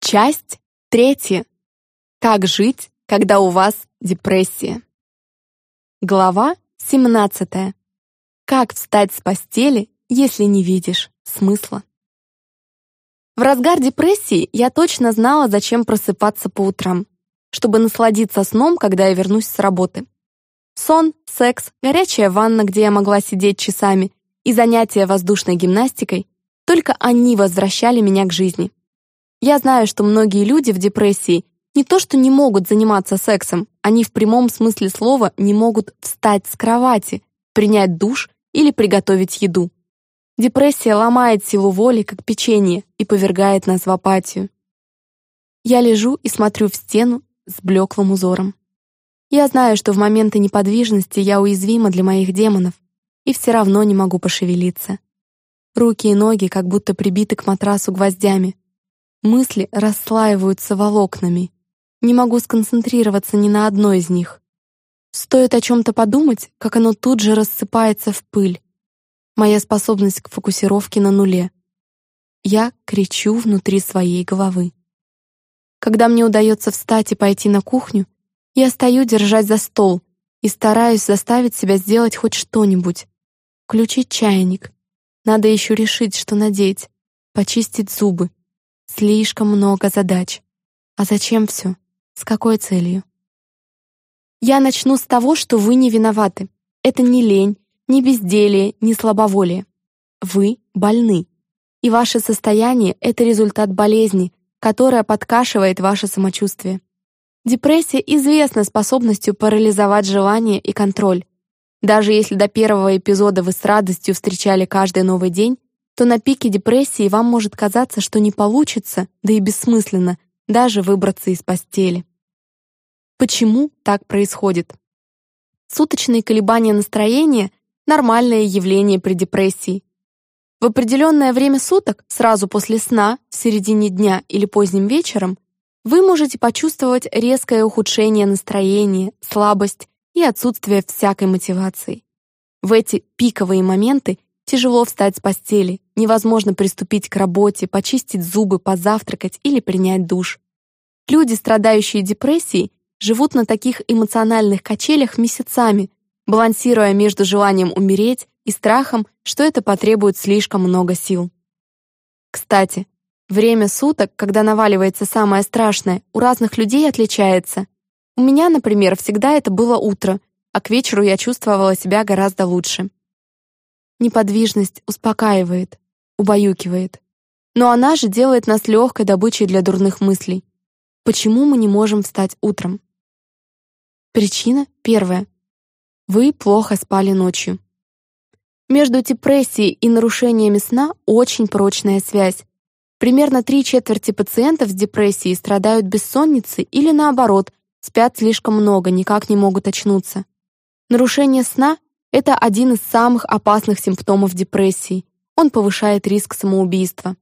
Часть третья. Как жить, когда у вас депрессия? Глава 17. Как встать с постели, если не видишь смысла? В разгар депрессии я точно знала, зачем просыпаться по утрам, чтобы насладиться сном, когда я вернусь с работы. Сон, секс, горячая ванна, где я могла сидеть часами, и занятия воздушной гимнастикой — только они возвращали меня к жизни. Я знаю, что многие люди в депрессии не то что не могут заниматься сексом, они в прямом смысле слова не могут встать с кровати, принять душ или приготовить еду. Депрессия ломает силу воли, как печенье, и повергает нас в апатию. Я лежу и смотрю в стену с блеклым узором. Я знаю, что в моменты неподвижности я уязвима для моих демонов, и все равно не могу пошевелиться. Руки и ноги как будто прибиты к матрасу гвоздями, Мысли расслаиваются волокнами. Не могу сконцентрироваться ни на одной из них. Стоит о чем-то подумать, как оно тут же рассыпается в пыль. Моя способность к фокусировке на нуле. Я кричу внутри своей головы. Когда мне удается встать и пойти на кухню, я стою держать за стол и стараюсь заставить себя сделать хоть что-нибудь. Включить чайник. Надо еще решить, что надеть. Почистить зубы. Слишком много задач. А зачем все? С какой целью? Я начну с того, что вы не виноваты. Это не лень, не безделие, не слабоволие. Вы больны. И ваше состояние — это результат болезни, которая подкашивает ваше самочувствие. Депрессия известна способностью парализовать желание и контроль. Даже если до первого эпизода вы с радостью встречали каждый новый день, то на пике депрессии вам может казаться, что не получится, да и бессмысленно, даже выбраться из постели. Почему так происходит? Суточные колебания настроения — нормальное явление при депрессии. В определенное время суток, сразу после сна, в середине дня или поздним вечером, вы можете почувствовать резкое ухудшение настроения, слабость и отсутствие всякой мотивации. В эти пиковые моменты Тяжело встать с постели, невозможно приступить к работе, почистить зубы, позавтракать или принять душ. Люди, страдающие депрессией, живут на таких эмоциональных качелях месяцами, балансируя между желанием умереть и страхом, что это потребует слишком много сил. Кстати, время суток, когда наваливается самое страшное, у разных людей отличается. У меня, например, всегда это было утро, а к вечеру я чувствовала себя гораздо лучше. Неподвижность успокаивает, убаюкивает. Но она же делает нас легкой добычей для дурных мыслей. Почему мы не можем встать утром? Причина первая. Вы плохо спали ночью. Между депрессией и нарушениями сна очень прочная связь. Примерно три четверти пациентов с депрессией страдают бессонницей или наоборот, спят слишком много, никак не могут очнуться. Нарушение сна это один из самых опасных симптомов депрессии. Он повышает риск самоубийства.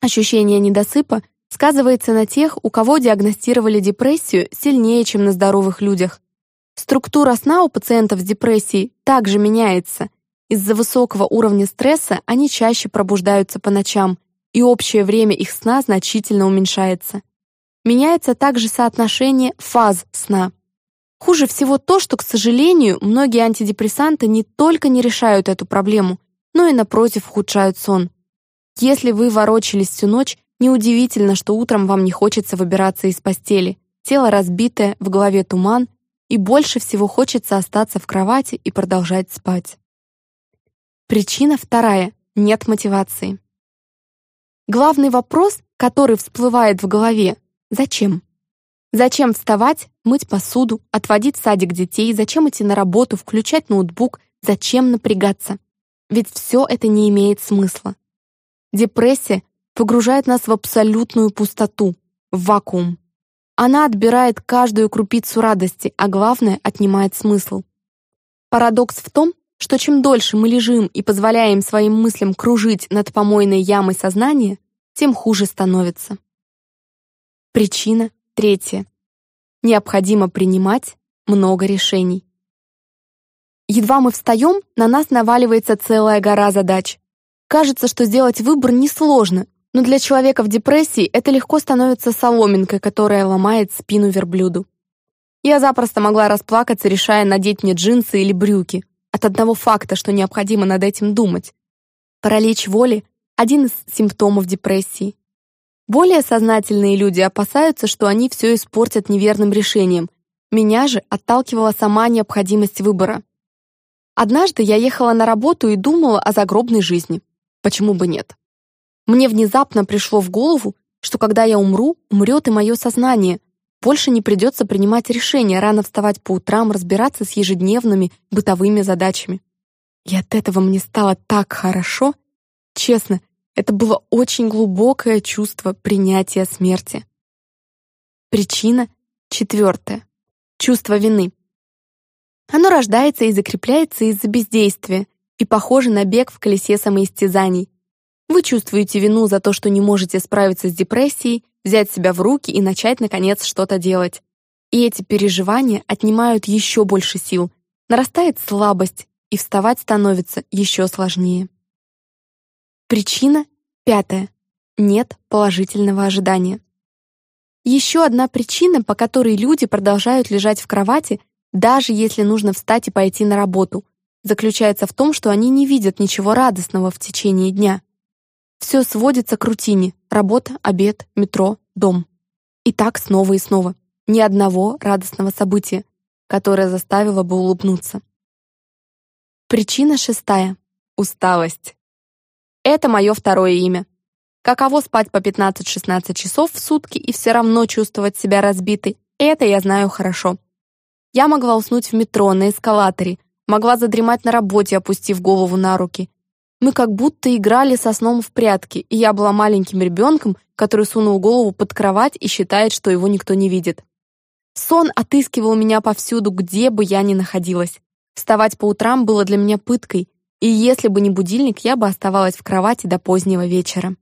Ощущение недосыпа сказывается на тех, у кого диагностировали депрессию сильнее, чем на здоровых людях. Структура сна у пациентов с депрессией также меняется. Из-за высокого уровня стресса они чаще пробуждаются по ночам, и общее время их сна значительно уменьшается. Меняется также соотношение фаз сна. Хуже всего то, что, к сожалению, многие антидепрессанты не только не решают эту проблему, но и, напротив, ухудшают сон. Если вы ворочались всю ночь, неудивительно, что утром вам не хочется выбираться из постели. Тело разбитое, в голове туман, и больше всего хочется остаться в кровати и продолжать спать. Причина вторая — нет мотивации. Главный вопрос, который всплывает в голове — зачем? Зачем вставать, мыть посуду, отводить садик детей, зачем идти на работу, включать ноутбук, зачем напрягаться? Ведь все это не имеет смысла. Депрессия погружает нас в абсолютную пустоту, в вакуум. Она отбирает каждую крупицу радости, а главное, отнимает смысл. Парадокс в том, что чем дольше мы лежим и позволяем своим мыслям кружить над помойной ямой сознания, тем хуже становится. Причина Третье. Необходимо принимать много решений. Едва мы встаем, на нас наваливается целая гора задач. Кажется, что сделать выбор несложно, Но для человека в депрессии это легко становится соломинкой, которая ломает спину верблюду. Я запросто могла расплакаться, решая надеть мне джинсы или брюки, от одного факта, что необходимо над этим думать. Паралич воли — один из симптомов депрессии. Более сознательные люди опасаются, что они все испортят неверным решением. Меня же отталкивала сама необходимость выбора. Однажды я ехала на работу и думала о загробной жизни. Почему бы нет? Мне внезапно пришло в голову, что когда я умру, умрет и мое сознание. Больше не придется принимать решения, рано вставать по утрам, разбираться с ежедневными бытовыми задачами. И от этого мне стало так хорошо. Честно, это было очень глубокое чувство принятия смерти. Причина четвертая. Чувство вины. Оно рождается и закрепляется из-за бездействия и похоже на бег в колесе самоистязаний. Вы чувствуете вину за то, что не можете справиться с депрессией, взять себя в руки и начать, наконец, что-то делать. И эти переживания отнимают еще больше сил, нарастает слабость, и вставать становится еще сложнее. Причина пятая. Нет положительного ожидания. Еще одна причина, по которой люди продолжают лежать в кровати, даже если нужно встать и пойти на работу, заключается в том, что они не видят ничего радостного в течение дня. Все сводится к рутине — работа, обед, метро, дом. И так снова и снова. Ни одного радостного события, которое заставило бы улыбнуться. Причина шестая — усталость. Это мое второе имя. Каково спать по 15-16 часов в сутки и все равно чувствовать себя разбитой, это я знаю хорошо. Я могла уснуть в метро, на эскалаторе, могла задремать на работе, опустив голову на руки, мы как будто играли со сном в прятки, и я была маленьким ребенком, который сунул голову под кровать и считает, что его никто не видит. Сон отыскивал меня повсюду, где бы я ни находилась. Вставать по утрам было для меня пыткой, и если бы не будильник, я бы оставалась в кровати до позднего вечера.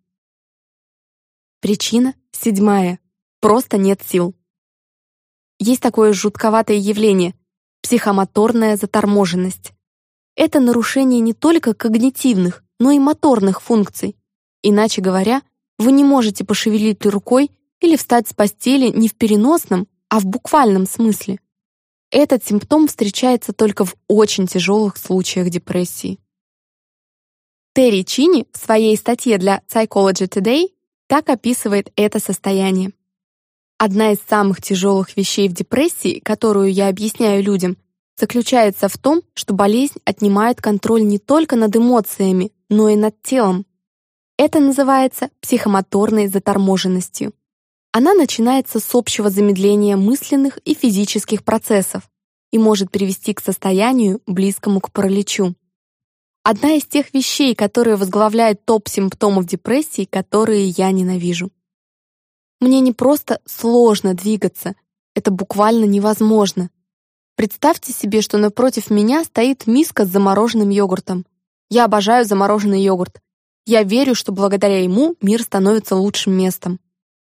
Причина седьмая. Просто нет сил. Есть такое жутковатое явление — психомоторная заторможенность. Это нарушение не только когнитивных, но и моторных функций. Иначе говоря, вы не можете пошевелить рукой или встать с постели не в переносном, а в буквальном смысле. Этот симптом встречается только в очень тяжелых случаях депрессии. Терри Чини в своей статье для Psychology Today так описывает это состояние. Одна из самых тяжелых вещей в депрессии, которую я объясняю людям, заключается в том, что болезнь отнимает контроль не только над эмоциями, но и над телом. Это называется психомоторной заторможенностью. Она начинается с общего замедления мысленных и физических процессов и может привести к состоянию, близкому к параличу. Одна из тех вещей, которые возглавляют топ симптомов депрессии, которые я ненавижу. Мне не просто сложно двигаться, это буквально невозможно. Представьте себе, что напротив меня стоит миска с замороженным йогуртом. Я обожаю замороженный йогурт. Я верю, что благодаря ему мир становится лучшим местом.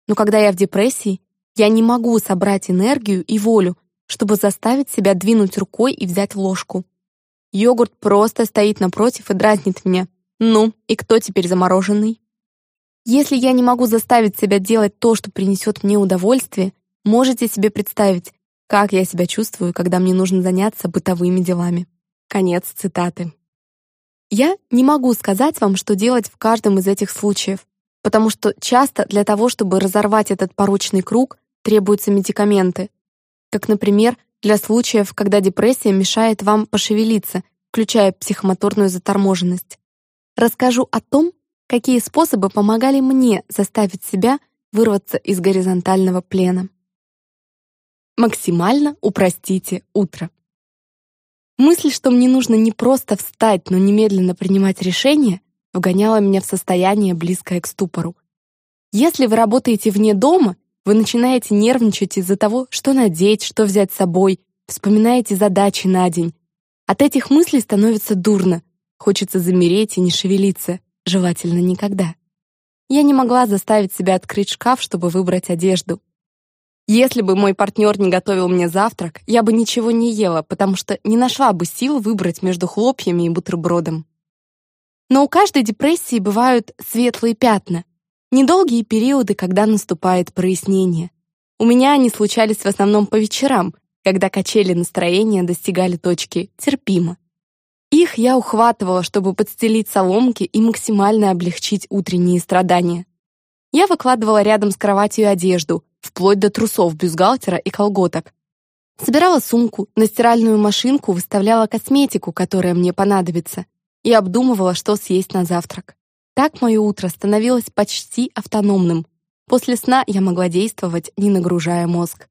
Но когда я в депрессии, я не могу собрать энергию и волю, чтобы заставить себя двинуть рукой и взять ложку. Йогурт просто стоит напротив и дразнит меня. Ну, и кто теперь замороженный? Если я не могу заставить себя делать то, что принесет мне удовольствие, можете себе представить, как я себя чувствую, когда мне нужно заняться бытовыми делами. Конец цитаты. Я не могу сказать вам, что делать в каждом из этих случаев, потому что часто для того, чтобы разорвать этот порочный круг, требуются медикаменты. Как, например, для случаев, когда депрессия мешает вам пошевелиться, включая психомоторную заторможенность. Расскажу о том, какие способы помогали мне заставить себя вырваться из горизонтального плена. Максимально упростите утро. Мысль, что мне нужно не просто встать, но немедленно принимать решение, вгоняла меня в состояние, близкое к ступору. Если вы работаете вне дома, вы начинаете нервничать из-за того, что надеть, что взять с собой, вспоминаете задачи на день. От этих мыслей становится дурно, хочется замереть и не шевелиться, желательно никогда. Я не могла заставить себя открыть шкаф, чтобы выбрать одежду. Если бы мой партнер не готовил мне завтрак, я бы ничего не ела, потому что не нашла бы сил выбрать между хлопьями и бутербродом. Но у каждой депрессии бывают светлые пятна. Недолгие периоды, когда наступает прояснение. У меня они случались в основном по вечерам, когда качели настроения достигали точки терпимо. Их я ухватывала, чтобы подстелить соломки и максимально облегчить утренние страдания. Я выкладывала рядом с кроватью одежду, вплоть до трусов, бюстгальтера и колготок. Собирала сумку, на стиральную машинку выставляла косметику, которая мне понадобится, и обдумывала, что съесть на завтрак. Так мое утро становилось почти автономным. После сна я могла действовать, не нагружая мозг.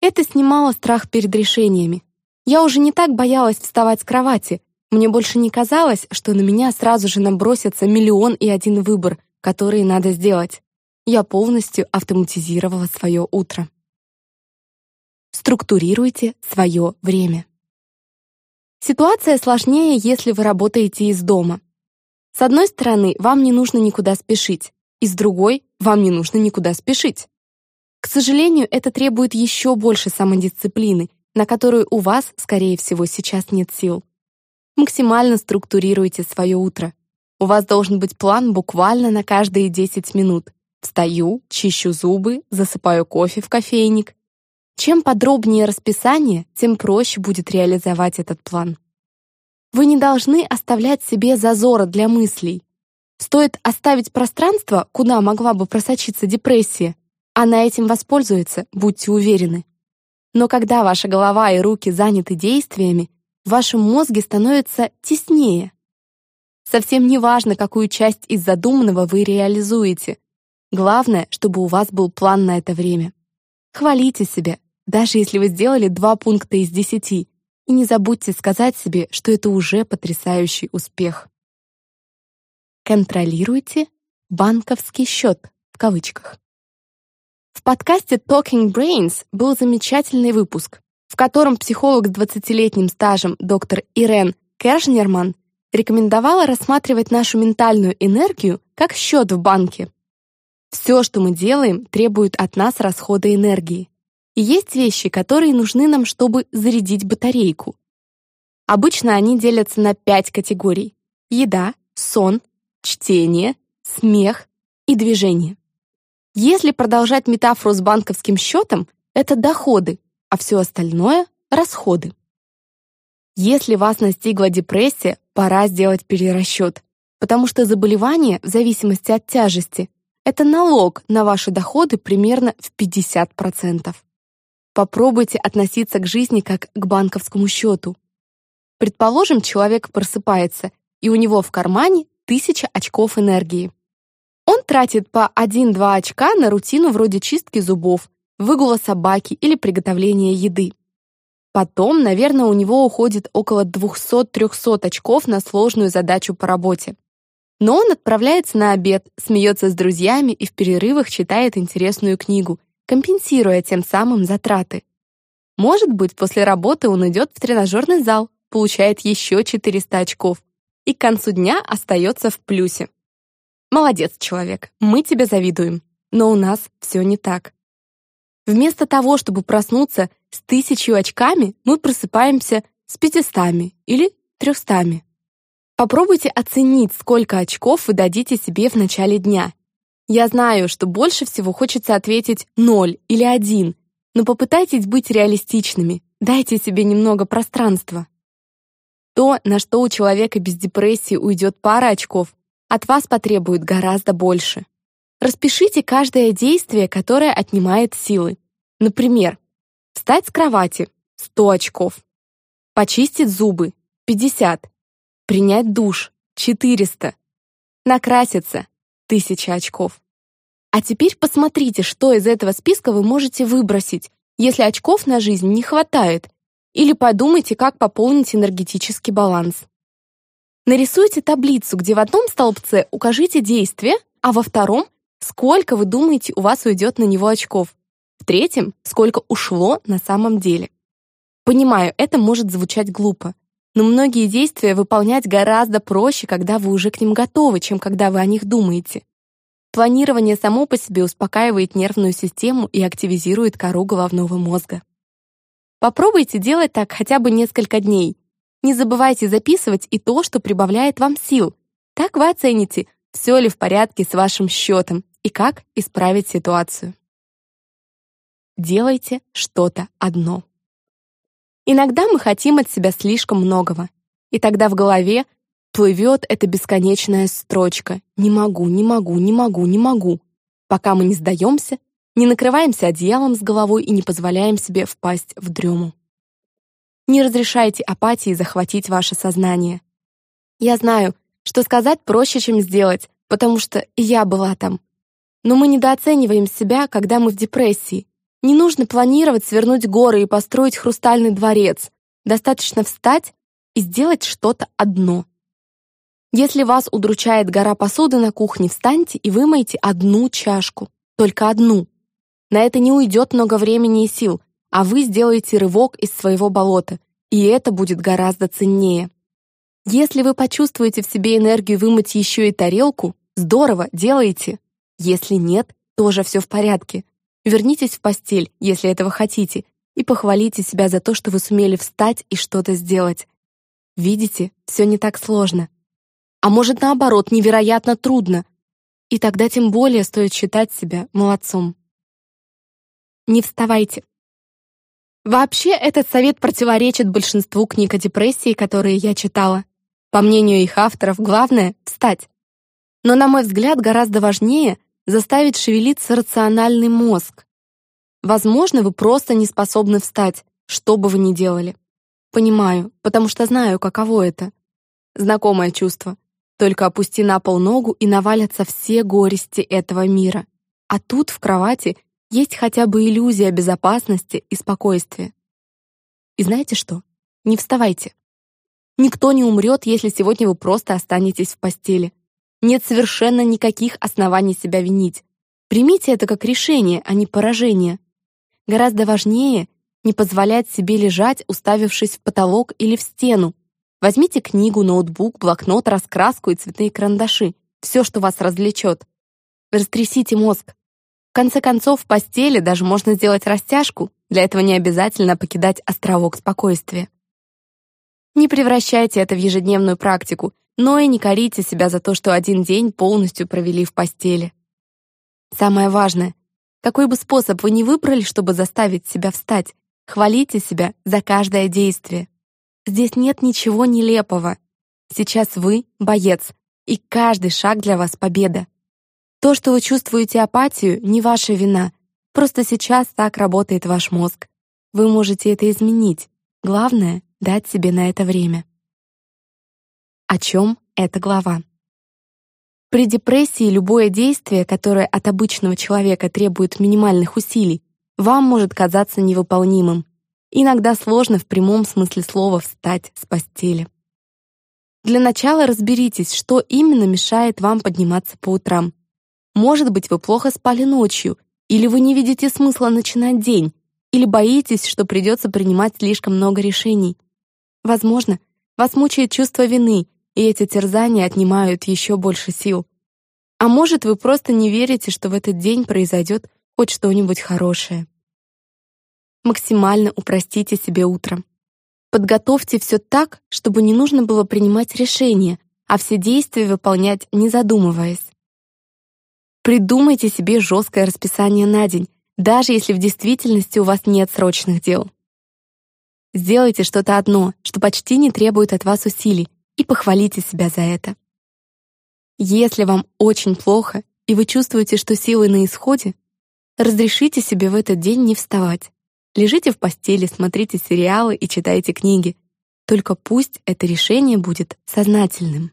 Это снимало страх перед решениями. Я уже не так боялась вставать с кровати. Мне больше не казалось, что на меня сразу же набросится миллион и один выбор, который надо сделать. Я полностью автоматизировала свое утро. Структурируйте свое время. Ситуация сложнее, если вы работаете из дома. С одной стороны, вам не нужно никуда спешить, и с другой, вам не нужно никуда спешить. К сожалению, это требует еще больше самодисциплины, на которую у вас, скорее всего, сейчас нет сил. Максимально структурируйте свое утро. У вас должен быть план буквально на каждые 10 минут. Встаю, чищу зубы, засыпаю кофе в кофейник. Чем подробнее расписание, тем проще будет реализовать этот план. Вы не должны оставлять себе зазора для мыслей. Стоит оставить пространство, куда могла бы просочиться депрессия, она этим воспользуется, будьте уверены. Но когда ваша голова и руки заняты действиями, в вашем мозге становится теснее. Совсем не важно, какую часть из задуманного вы реализуете. Главное, чтобы у вас был план на это время. Хвалите себя, даже если вы сделали два пункта из десяти, и не забудьте сказать себе, что это уже потрясающий успех. Контролируйте банковский счет в кавычках. В подкасте Talking Brains был замечательный выпуск, в котором психолог с 20-летним стажем доктор Ирен Кершнерман рекомендовала рассматривать нашу ментальную энергию как счет в банке. Все, что мы делаем, требует от нас расхода энергии. И есть вещи, которые нужны нам, чтобы зарядить батарейку. Обычно они делятся на пять категорий. Еда, сон, чтение, смех и движение. Если продолжать метафору с банковским счетом, это доходы, а все остальное — расходы. Если вас настигла депрессия, пора сделать перерасчет, потому что заболевание, в зависимости от тяжести, это налог на ваши доходы примерно в 50%. Попробуйте относиться к жизни как к банковскому счету. Предположим, человек просыпается, и у него в кармане 1000 очков энергии. Он тратит по 1-2 очка на рутину вроде чистки зубов, выгула собаки или приготовления еды. Потом, наверное, у него уходит около 200-300 очков на сложную задачу по работе. Но он отправляется на обед, смеется с друзьями и в перерывах читает интересную книгу, компенсируя тем самым затраты. Может быть, после работы он идет в тренажерный зал, получает еще 400 очков и к концу дня остается в плюсе. Молодец, человек, мы тебе завидуем. Но у нас все не так. Вместо того, чтобы проснуться с тысячью очками, мы просыпаемся с пятистами или трехстами. Попробуйте оценить, сколько очков вы дадите себе в начале дня я знаю, что больше всего хочется ответить «ноль» или «один», но попытайтесь быть реалистичными, дайте себе немного пространства. То, на что у человека без депрессии уйдет пара очков, от вас потребует гораздо больше. Распишите каждое действие, которое отнимает силы. Например, встать с кровати — 100 очков, почистить зубы — 50, принять душ — 400, накраситься тысяча очков. А теперь посмотрите, что из этого списка вы можете выбросить, если очков на жизнь не хватает, или подумайте, как пополнить энергетический баланс. Нарисуйте таблицу, где в одном столбце укажите действие, а во втором — сколько вы думаете у вас уйдет на него очков, в третьем — сколько ушло на самом деле. Понимаю, это может звучать глупо, но многие действия выполнять гораздо проще, когда вы уже к ним готовы, чем когда вы о них думаете. Планирование само по себе успокаивает нервную систему и активизирует кору головного мозга. Попробуйте делать так хотя бы несколько дней. Не забывайте записывать и то, что прибавляет вам сил. Так вы оцените, все ли в порядке с вашим счетом и как исправить ситуацию. Делайте что-то одно. Иногда мы хотим от себя слишком многого, и тогда в голове плывет эта бесконечная строчка «не могу, не могу, не могу, не могу», пока мы не сдаемся, не накрываемся одеялом с головой и не позволяем себе впасть в дрему. Не разрешайте апатии захватить ваше сознание. Я знаю, что сказать проще, чем сделать, потому что я была там. Но мы недооцениваем себя, когда мы в депрессии. Не нужно планировать свернуть горы и построить хрустальный дворец. Достаточно встать и сделать что-то одно. Если вас удручает гора посуды на кухне, встаньте и вымойте одну чашку. Только одну. На это не уйдет много времени и сил, а вы сделаете рывок из своего болота, и это будет гораздо ценнее. Если вы почувствуете в себе энергию вымыть еще и тарелку, здорово, делайте. Если нет, тоже все в порядке. Вернитесь в постель, если этого хотите, и похвалите себя за то, что вы сумели встать и что-то сделать. Видите, все не так сложно. А может, наоборот, невероятно трудно. И тогда тем более стоит считать себя молодцом. Не вставайте. Вообще, этот совет противоречит большинству книг о депрессии, которые я читала. По мнению их авторов, главное — встать. Но, на мой взгляд, гораздо важнее заставить шевелиться рациональный мозг. Возможно, вы просто не способны встать, что бы вы ни делали. Понимаю, потому что знаю, каково это. Знакомое чувство. Только опусти на пол ногу и навалятся все горести этого мира. А тут, в кровати, есть хотя бы иллюзия безопасности и спокойствия. И знаете что? Не вставайте. Никто не умрет, если сегодня вы просто останетесь в постели. Нет совершенно никаких оснований себя винить. Примите это как решение, а не поражение. Гораздо важнее не позволять себе лежать, уставившись в потолок или в стену. Возьмите книгу, ноутбук, блокнот, раскраску и цветные карандаши. Все, что вас развлечет. Растрясите мозг конце концов, в постели даже можно сделать растяжку, для этого не обязательно покидать островок спокойствия. Не превращайте это в ежедневную практику, но и не корите себя за то, что один день полностью провели в постели. Самое важное, какой бы способ вы ни выбрали, чтобы заставить себя встать, хвалите себя за каждое действие. Здесь нет ничего нелепого. Сейчас вы — боец, и каждый шаг для вас — победа. То, что вы чувствуете апатию, не ваша вина. Просто сейчас так работает ваш мозг. Вы можете это изменить. Главное — дать себе на это время. О чем эта глава? При депрессии любое действие, которое от обычного человека требует минимальных усилий, вам может казаться невыполнимым. Иногда сложно в прямом смысле слова встать с постели. Для начала разберитесь, что именно мешает вам подниматься по утрам. Может быть, вы плохо спали ночью, или вы не видите смысла начинать день, или боитесь, что придется принимать слишком много решений. Возможно, вас мучает чувство вины, и эти терзания отнимают еще больше сил. А может, вы просто не верите, что в этот день произойдет хоть что-нибудь хорошее. Максимально упростите себе утро. Подготовьте все так, чтобы не нужно было принимать решения, а все действия выполнять, не задумываясь. Придумайте себе жесткое расписание на день, даже если в действительности у вас нет срочных дел. Сделайте что-то одно, что почти не требует от вас усилий, и похвалите себя за это. Если вам очень плохо, и вы чувствуете, что силы на исходе, разрешите себе в этот день не вставать. Лежите в постели, смотрите сериалы и читайте книги. Только пусть это решение будет сознательным.